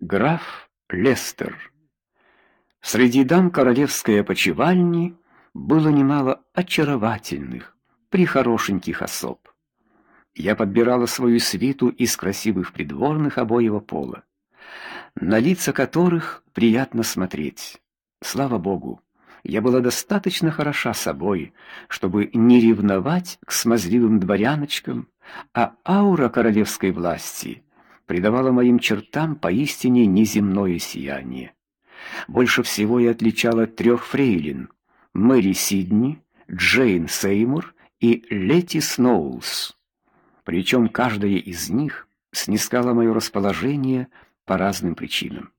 Граф Лестер. Среди дам королевской опочивальни было немало очаровательных, прихорошеньких особ. Я подбирала свою свиту из красивых придворных обоего пола, на лица которых приятно смотреть. Слава богу, я была достаточно хороша собой, чтобы не ревновать к смазливым дворяночкам, а аура королевской власти придавала моим чертам поистине неземное сияние. Больше всего я отличала трех фрейлин: Мэри Сидни, Джейн Сеймур и Лети Сноулс. Причем каждая из них снискала мое расположение по разным причинам.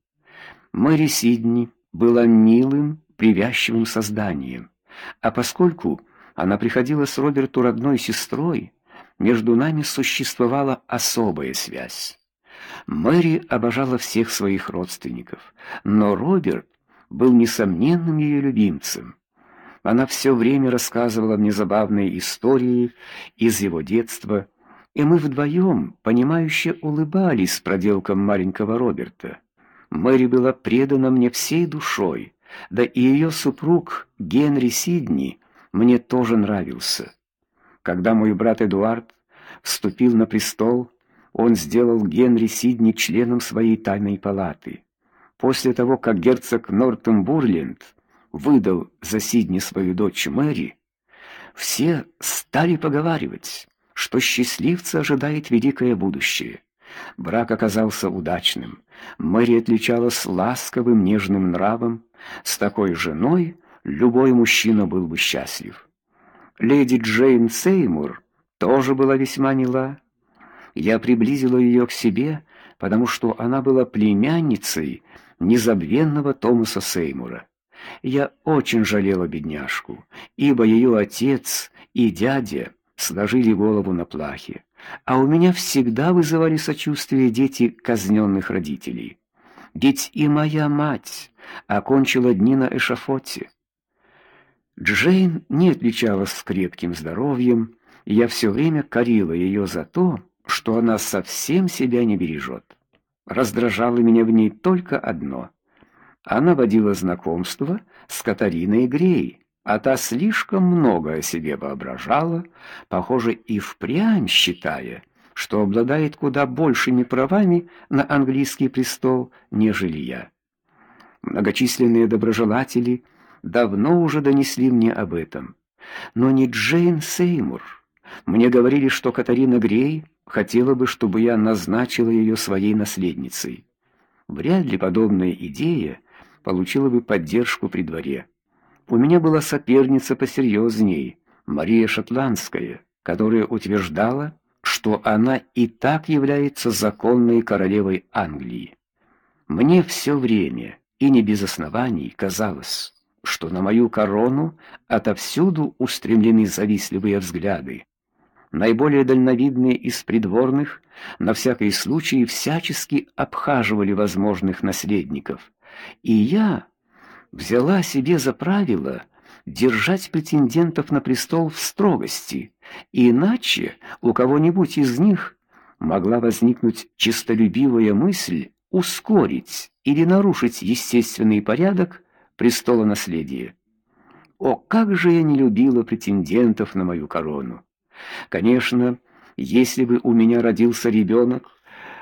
Мэри Сидни была милым, привязчивым созданием, а поскольку она приходила с Роберту родной сестрой, между нами существовала особая связь. Мэри обожала всех своих родственников, но Роберт был несомненным ее любимцем. Она все время рассказывала мне забавные истории из его детства и мы вдвоем, понимающе улыбались проделкам маленького Роберта. Мэри была предана мне всей душой, да и ее супруг Генри Сидни мне тоже нравился. Когда мой брат Эдуард вступил на престол, он сделал Генри Сидни членом своей тайной палаты. После того, как герцог Нортумбурленд выдал за Сидни свою дочь Мэри, все стали поговаривать что счастливца ожидает великое будущее. Брак оказался удачным. Мэри отличалась ласковым, нежным нравом. С такой женой любой мужчина был бы счастлив. Леди Джейн Сеймур тоже была весьма мила. Я приблизила ее к себе, потому что она была племянницей незабвенного Томаса Сеймура. Я очень жалела бедняжку, ибо ее отец и дядя сложили голову на плахе, а у меня всегда вызывали сочувствие дети казненных родителей. Ведь и моя мать окончила дни на эшафоте. Джейн не отличалась крепким здоровьем, и я все время корила ее за то, что она совсем себя не бережет. Раздражало меня в ней только одно: она водила знакомство с Катариной Грей а та слишком много о себе воображала, похоже, и впрямь считая, что обладает куда большими правами на английский престол, нежели я. Многочисленные доброжелатели давно уже донесли мне об этом, но не Джейн Сеймур. Мне говорили, что Катарина Грей хотела бы, чтобы я назначила ее своей наследницей. Вряд ли подобная идея получила бы поддержку при дворе. У меня была соперница посерьезней, Мария Шотландская, которая утверждала, что она и так является законной королевой Англии. Мне все время и не без оснований казалось, что на мою корону отовсюду устремлены завистливые взгляды. Наиболее дальновидные из придворных на всякий случай всячески обхаживали возможных наследников. И я взяла себе за правило держать претендентов на престол в строгости, иначе у кого-нибудь из них могла возникнуть честолюбивая мысль ускорить или нарушить естественный порядок престола наследия. О, как же я не любила претендентов на мою корону. Конечно, если бы у меня родился ребенок,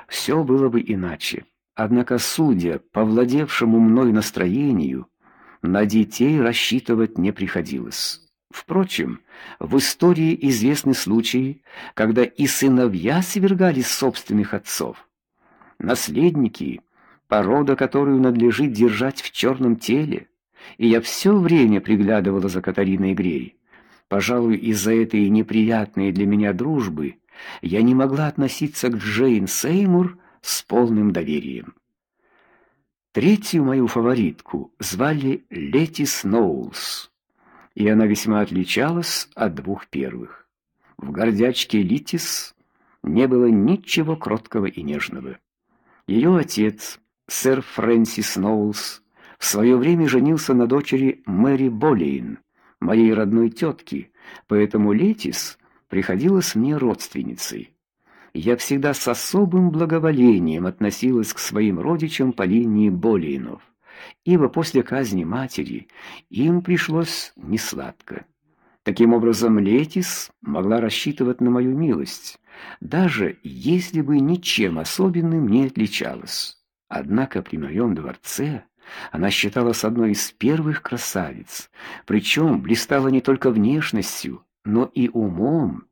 все было бы иначе. Однако, судя по владевшему мной настроению, на детей рассчитывать не приходилось. Впрочем, в истории известны случаи, когда и сыновья свергали собственных отцов. Наследники порода, которую надлежит держать в черном теле, и я все время приглядывала за Катариной Грей. Пожалуй, из-за этой неприятной для меня дружбы я не могла относиться к Джейн Сеймур с полным доверием. Третью мою фаворитку звали Лети Сноулс, и она весьма отличалась от двух первых. В гордячке Литис не было ничего кроткого и нежного. Ее отец, сэр Фрэнсис Сноулс, в свое время женился на дочери Мэри Болейн, моей родной тетки, поэтому Летис приходилась мне родственницей. я всегда с особым благоволением относилась к своим родичам по линии Болейнов, ибо после казни матери им пришлось несладко. Таким образом, Летис могла рассчитывать на мою милость, даже если бы ничем особенным не отличалась. Однако при моем дворце она считалась одной из первых красавиц, причем блистала не только внешностью, но и умом.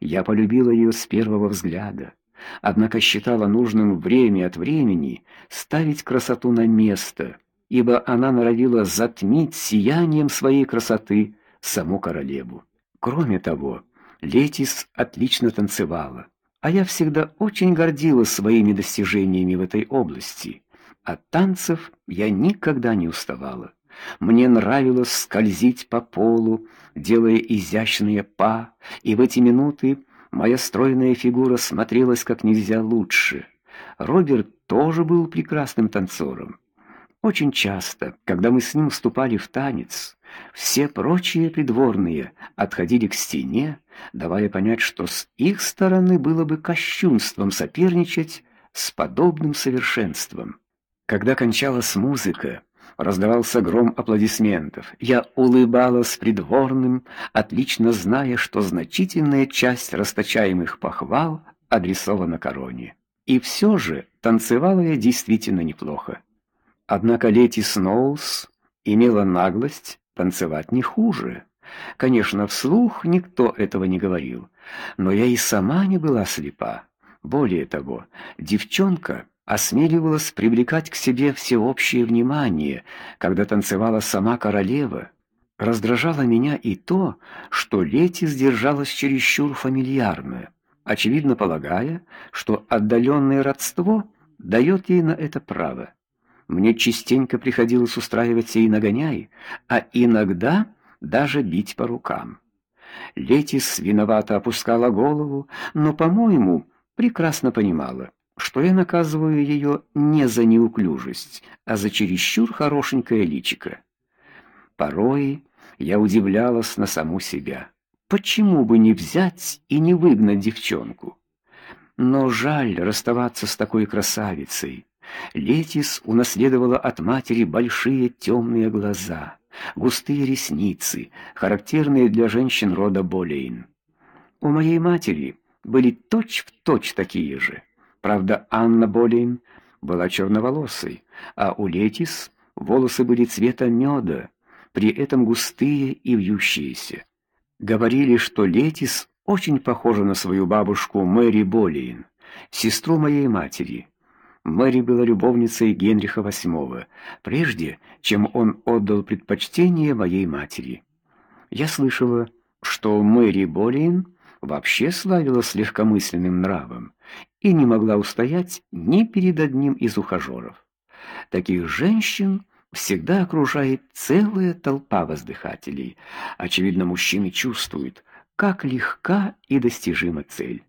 Я полюбила ее с первого взгляда, однако считала нужным время от времени ставить красоту на место, ибо она норовила затмить сиянием своей красоты саму королеву. Кроме того, Летис отлично танцевала, а я всегда очень гордилась своими достижениями в этой области. От танцев я никогда не уставала. Мне нравилось скользить по полу, делая изящные па, и в эти минуты моя стройная фигура смотрелась как нельзя лучше. Роберт тоже был прекрасным танцором. Очень часто, когда мы с ним вступали в танец, все прочие придворные отходили к стене, давая понять, что с их стороны было бы кощунством соперничать с подобным совершенством. Когда кончалась музыка, раздавался гром аплодисментов. Я улыбалась придворным, отлично зная, что значительная часть расточаемых похвал адресована короне. И все же танцевала я действительно неплохо. Однако леди Сноулс имела наглость танцевать не хуже. Конечно, вслух никто этого не говорил, но я и сама не была слепа. Более того, девчонка осмеливалась привлекать к себе всеобщее внимание, когда танцевала сама королева. Раздражало меня и то, что Лети сдержалась чересчур фамильярно, очевидно полагая, что отдаленное родство дает ей на это право. Мне частенько приходилось устраивать ей нагоняй, а иногда даже бить по рукам. Летис виновато опускала голову, но, по-моему, прекрасно понимала, что я наказываю ее не за неуклюжесть, а за чересчур хорошенькое личико. Порой я удивлялась на саму себя. Почему бы не взять и не выгнать девчонку? Но жаль расставаться с такой красавицей. Летис унаследовала от матери большие темные глаза, густые ресницы, характерные для женщин рода Болейн. У моей матери были точь-в-точь точь такие же. Правда, Анна Болейн была черноволосой, а у Летис волосы были цвета меда, при этом густые и вьющиеся. Говорили, что Летис очень похожа на свою бабушку Мэри Болейн, сестру моей матери. Мэри была любовницей Генриха VIII, прежде чем он отдал предпочтение моей матери. Я слышала, что Мэри Болейн вообще славилась легкомысленным нравом и не могла устоять ни перед одним из ухажеров. Таких женщин всегда окружает целая толпа воздыхателей. Очевидно, мужчины чувствуют, как легка и достижима цель.